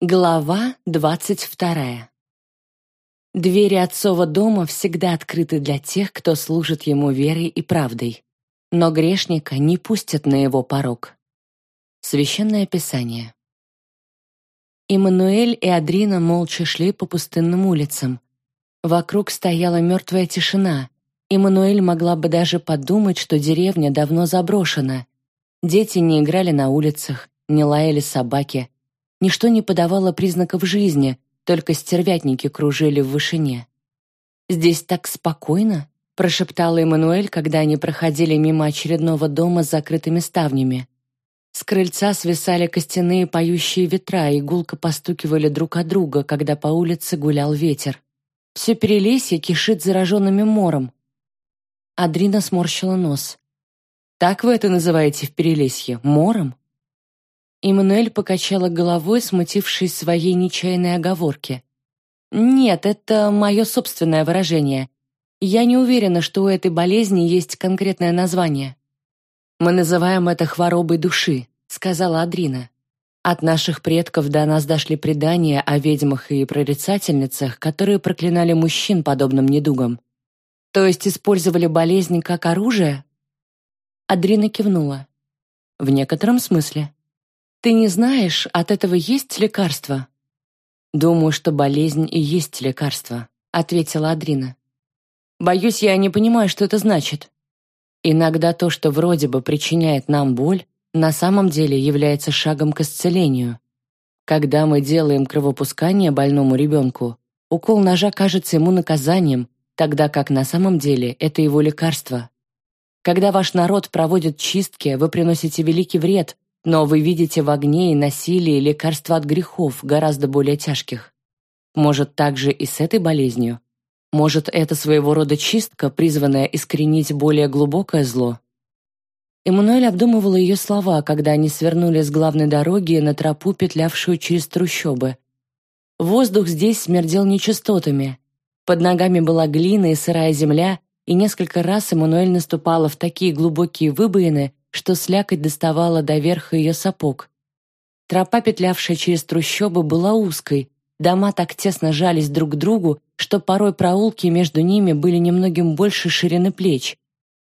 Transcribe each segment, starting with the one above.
Глава двадцать вторая. Двери отцова дома всегда открыты для тех, кто служит ему верой и правдой. Но грешника не пустят на его порог. Священное Писание. Иммануэль и Адрина молча шли по пустынным улицам. Вокруг стояла мертвая тишина. Иммануэль могла бы даже подумать, что деревня давно заброшена. Дети не играли на улицах, не лаяли собаки — Ничто не подавало признаков жизни, только стервятники кружили в вышине. «Здесь так спокойно», — прошептала Эммануэль, когда они проходили мимо очередного дома с закрытыми ставнями. С крыльца свисали костяные поющие ветра и гулко постукивали друг от друга, когда по улице гулял ветер. Все перелесье кишит зараженными мором. Адрина сморщила нос. «Так вы это называете в перелесье? Мором?» Эммануэль покачала головой, смутившись своей нечаянной оговорки. «Нет, это мое собственное выражение. Я не уверена, что у этой болезни есть конкретное название». «Мы называем это хворобой души», — сказала Адрина. «От наших предков до нас дошли предания о ведьмах и прорицательницах, которые проклинали мужчин подобным недугом. То есть использовали болезнь как оружие?» Адрина кивнула. «В некотором смысле». Ты не знаешь, от этого есть лекарство? Думаю, что болезнь и есть лекарство, ответила Адрина. Боюсь, я не понимаю, что это значит. Иногда то, что вроде бы причиняет нам боль, на самом деле является шагом к исцелению. Когда мы делаем кровопускание больному ребенку, укол ножа кажется ему наказанием, тогда как на самом деле это его лекарство. Когда ваш народ проводит чистки, вы приносите великий вред, но вы видите в огне и насилии лекарства от грехов, гораздо более тяжких. Может, так же и с этой болезнью? Может, это своего рода чистка, призванная искоренить более глубокое зло? Эммануэль обдумывала ее слова, когда они свернули с главной дороги на тропу, петлявшую через трущобы. Воздух здесь смердел нечистотами. Под ногами была глина и сырая земля, и несколько раз Эммануэль наступала в такие глубокие выбоины, что слякоть доставала до верха ее сапог. Тропа, петлявшая через трущобы, была узкой, дома так тесно жались друг к другу, что порой проулки между ними были немногим больше ширины плеч.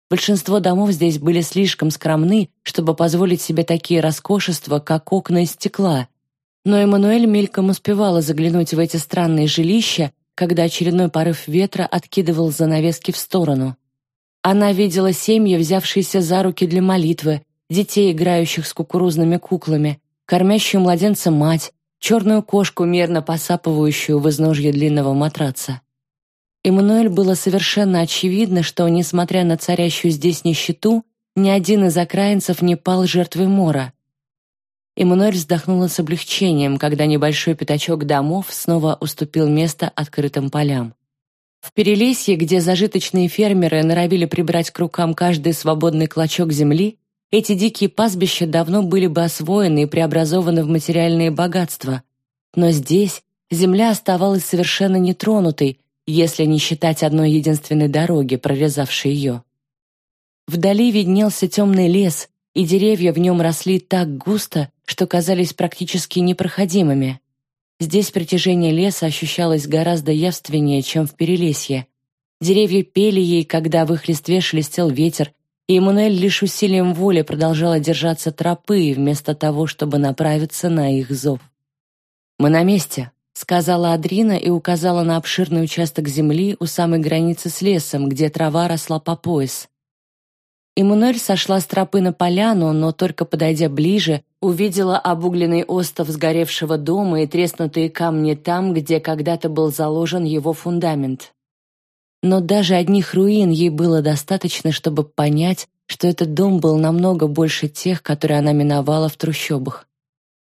Большинство домов здесь были слишком скромны, чтобы позволить себе такие роскошества, как окна из стекла. Но Эммануэль мельком успевала заглянуть в эти странные жилища, когда очередной порыв ветра откидывал занавески в сторону. Она видела семьи, взявшиеся за руки для молитвы, детей, играющих с кукурузными куклами, кормящую младенца мать, черную кошку, мерно посапывающую в изножье длинного матраца. Эммануэль было совершенно очевидно, что, несмотря на царящую здесь нищету, ни один из окраинцев не пал жертвой мора. Эммануэль вздохнула с облегчением, когда небольшой пятачок домов снова уступил место открытым полям. В Перелесье, где зажиточные фермеры норовили прибрать к рукам каждый свободный клочок земли, эти дикие пастбища давно были бы освоены и преобразованы в материальные богатства. Но здесь земля оставалась совершенно нетронутой, если не считать одной единственной дороги, прорезавшей ее. Вдали виднелся темный лес, и деревья в нем росли так густо, что казались практически непроходимыми. Здесь притяжение леса ощущалось гораздо явственнее, чем в Перелесье. Деревья пели ей, когда в их листве шелестел ветер, и Эммануэль лишь усилием воли продолжала держаться тропы, вместо того, чтобы направиться на их зов. «Мы на месте», — сказала Адрина и указала на обширный участок земли у самой границы с лесом, где трава росла по пояс. Эммануэль сошла с тропы на поляну, но только подойдя ближе, увидела обугленный остов сгоревшего дома и треснутые камни там, где когда-то был заложен его фундамент. Но даже одних руин ей было достаточно, чтобы понять, что этот дом был намного больше тех, которые она миновала в трущобах.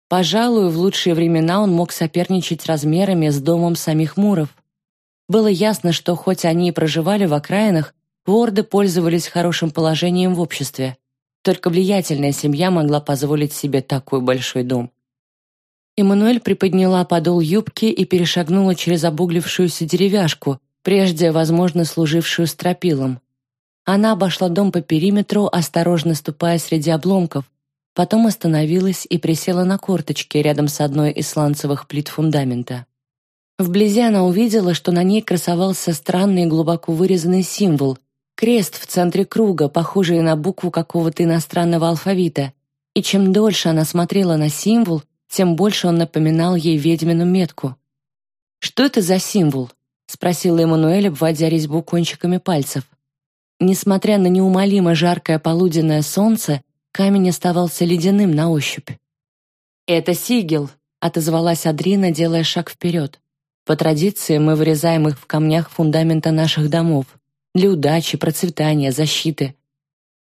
Пожалуй, в лучшие времена он мог соперничать размерами с домом самих Муров. Было ясно, что хоть они и проживали в окраинах, Ворды пользовались хорошим положением в обществе. Только влиятельная семья могла позволить себе такой большой дом. Эммануэль приподняла подол юбки и перешагнула через обуглившуюся деревяшку, прежде, возможно, служившую стропилом. Она обошла дом по периметру, осторожно ступая среди обломков. Потом остановилась и присела на корточки рядом с одной из сланцевых плит фундамента. Вблизи она увидела, что на ней красовался странный глубоко вырезанный символ — крест в центре круга, похожий на букву какого-то иностранного алфавита. И чем дольше она смотрела на символ, тем больше он напоминал ей ведьмину метку. «Что это за символ?» — спросила Эммануэль, обводя резьбу кончиками пальцев. Несмотря на неумолимо жаркое полуденное солнце, камень оставался ледяным на ощупь. «Это сигел», — отозвалась Адрина, делая шаг вперед. По традиции мы вырезаем их в камнях фундамента наших домов для удачи, процветания, защиты.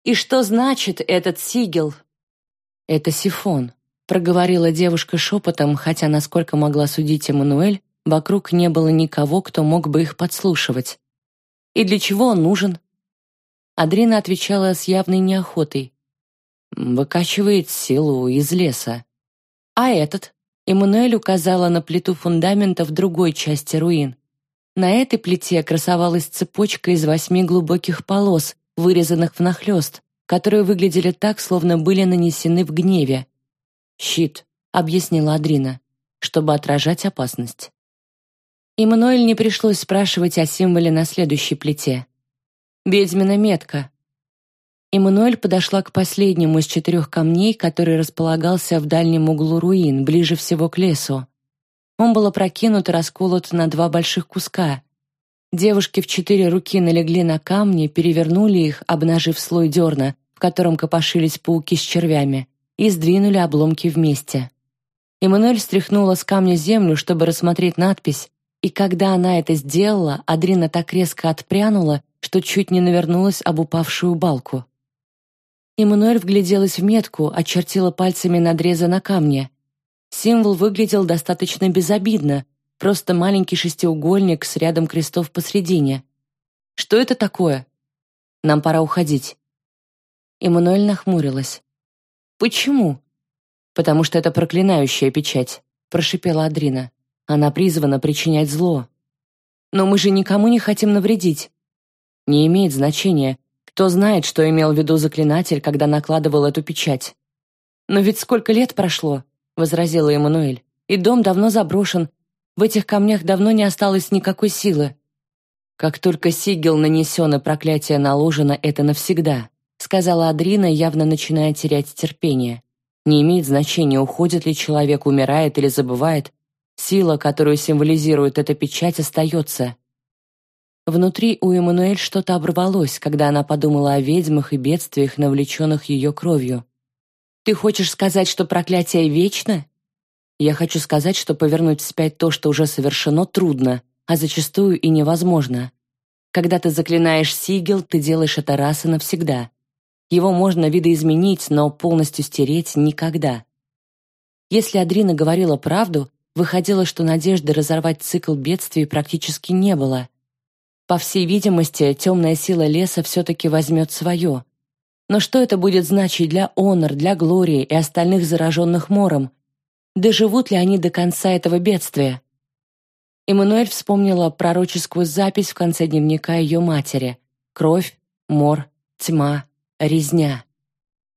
И что значит этот сигел? Это сифон, проговорила девушка шепотом, хотя, насколько могла судить Эммануэль, вокруг не было никого, кто мог бы их подслушивать. И для чего он нужен? Адрина отвечала с явной неохотой. Выкачивает силу из леса. А этот? Эммануэль указала на плиту фундамента в другой части руин. На этой плите красовалась цепочка из восьми глубоких полос, вырезанных внахлёст, которые выглядели так, словно были нанесены в гневе. «Щит», — объяснила Адрина, чтобы отражать опасность. Эммануэль не пришлось спрашивать о символе на следующей плите. «Ведьмина метка», Эммануэль подошла к последнему из четырех камней, который располагался в дальнем углу руин, ближе всего к лесу. Он был опрокинут и расколот на два больших куска. Девушки в четыре руки налегли на камни, перевернули их, обнажив слой дерна, в котором копошились пауки с червями, и сдвинули обломки вместе. Эммануэль стряхнула с камня землю, чтобы рассмотреть надпись, и когда она это сделала, Адрина так резко отпрянула, что чуть не навернулась об упавшую балку. Эммануэль вгляделась в метку, очертила пальцами надреза на камне. Символ выглядел достаточно безобидно, просто маленький шестиугольник с рядом крестов посредине. «Что это такое?» «Нам пора уходить». Эммануэль нахмурилась. «Почему?» «Потому что это проклинающая печать», — прошипела Адрина. «Она призвана причинять зло». «Но мы же никому не хотим навредить». «Не имеет значения. Кто знает, что имел в виду заклинатель, когда накладывал эту печать? «Но ведь сколько лет прошло», — возразила Эммануэль. «И дом давно заброшен. В этих камнях давно не осталось никакой силы». «Как только сигел нанесен и проклятие наложено, это навсегда», — сказала Адрина, явно начиная терять терпение. «Не имеет значения, уходит ли человек, умирает или забывает. Сила, которую символизирует эта печать, остается. Внутри у Эммануэль что-то оборвалось, когда она подумала о ведьмах и бедствиях, навлеченных ее кровью. «Ты хочешь сказать, что проклятие вечно?» «Я хочу сказать, что повернуть вспять то, что уже совершено, трудно, а зачастую и невозможно. Когда ты заклинаешь сигел, ты делаешь это раз и навсегда. Его можно видоизменить, но полностью стереть никогда». Если Адрина говорила правду, выходило, что надежды разорвать цикл бедствий практически не было — по всей видимости, темная сила леса все-таки возьмет свое. Но что это будет значить для Онор, для Глории и остальных зараженных мором? Доживут ли они до конца этого бедствия? Эммануэль вспомнила пророческую запись в конце дневника ее матери. Кровь, мор, тьма, резня.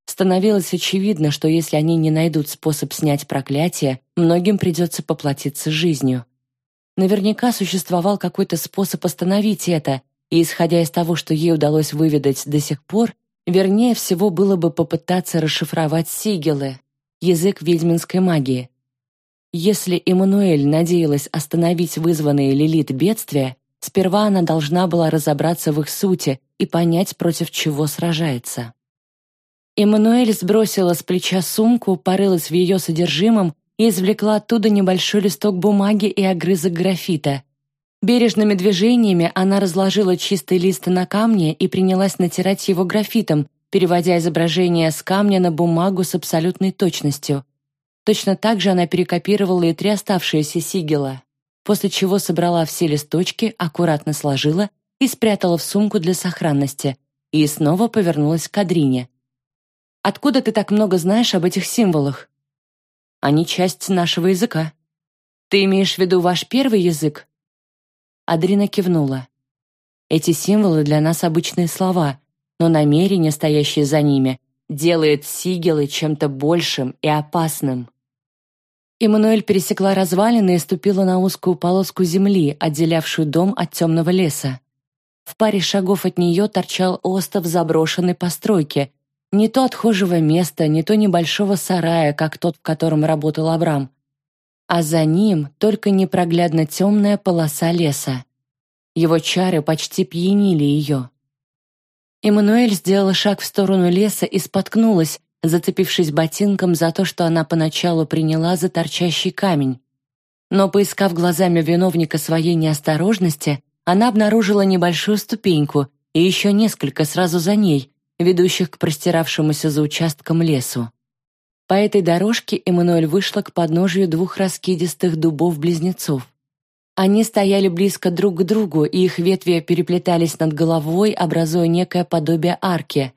Становилось очевидно, что если они не найдут способ снять проклятие, многим придется поплатиться жизнью. Наверняка существовал какой-то способ остановить это, и, исходя из того, что ей удалось выведать до сих пор, вернее всего было бы попытаться расшифровать сигелы, язык ведьминской магии. Если Эммануэль надеялась остановить вызванные Лилит бедствия, сперва она должна была разобраться в их сути и понять, против чего сражается. Эммануэль сбросила с плеча сумку, порылась в ее содержимом и извлекла оттуда небольшой листок бумаги и огрызок графита. Бережными движениями она разложила чистый лист на камне и принялась натирать его графитом, переводя изображение с камня на бумагу с абсолютной точностью. Точно так же она перекопировала и три оставшиеся сигела, после чего собрала все листочки, аккуратно сложила и спрятала в сумку для сохранности, и снова повернулась к Адрине. «Откуда ты так много знаешь об этих символах?» Они часть нашего языка. Ты имеешь в виду ваш первый язык? Адрина кивнула. Эти символы для нас обычные слова, но намерения, стоящие за ними, делает сигелы чем-то большим и опасным. Эммануэль пересекла развалины и ступила на узкую полоску земли, отделявшую дом от темного леса. В паре шагов от нее торчал остов заброшенной постройки, не то отхожего места, не то небольшого сарая, как тот, в котором работал Абрам. А за ним только непроглядно темная полоса леса. Его чары почти пьянили ее. Эммануэль сделала шаг в сторону леса и споткнулась, зацепившись ботинком за то, что она поначалу приняла за торчащий камень. Но, поискав глазами виновника своей неосторожности, она обнаружила небольшую ступеньку и еще несколько сразу за ней, ведущих к простиравшемуся за участком лесу. По этой дорожке Эммануэль вышла к подножию двух раскидистых дубов-близнецов. Они стояли близко друг к другу, и их ветви переплетались над головой, образуя некое подобие арки.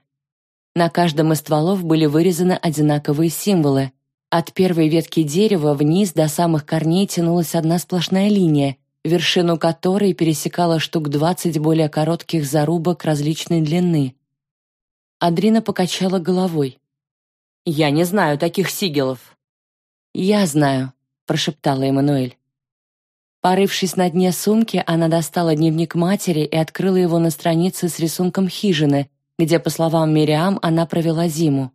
На каждом из стволов были вырезаны одинаковые символы. От первой ветки дерева вниз до самых корней тянулась одна сплошная линия, вершину которой пересекала штук двадцать более коротких зарубок различной длины. Адрина покачала головой. «Я не знаю таких сигелов». «Я знаю», — прошептала Эммануэль. Порывшись на дне сумки, она достала дневник матери и открыла его на странице с рисунком хижины, где, по словам Мириам, она провела зиму.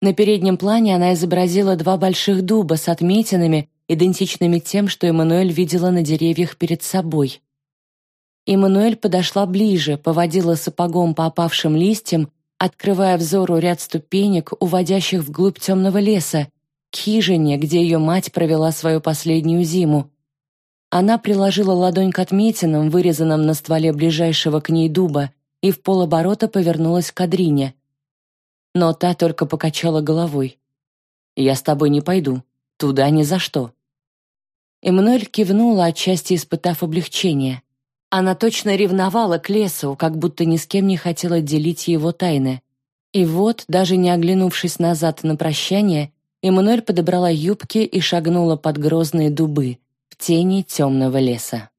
На переднем плане она изобразила два больших дуба с отметинами, идентичными тем, что Эммануэль видела на деревьях перед собой. Эммануэль подошла ближе, поводила сапогом по опавшим листьям открывая взору ряд ступенек, уводящих вглубь темного леса, к хижине, где ее мать провела свою последнюю зиму. Она приложила ладонь к отметинам, вырезанным на стволе ближайшего к ней дуба, и в полоборота повернулась к Адрине. Но та только покачала головой. «Я с тобой не пойду. Туда ни за что». Эммануэль кивнула, отчасти испытав облегчение. Она точно ревновала к лесу, как будто ни с кем не хотела делить его тайны. И вот, даже не оглянувшись назад на прощание, Эммануэль подобрала юбки и шагнула под грозные дубы в тени темного леса.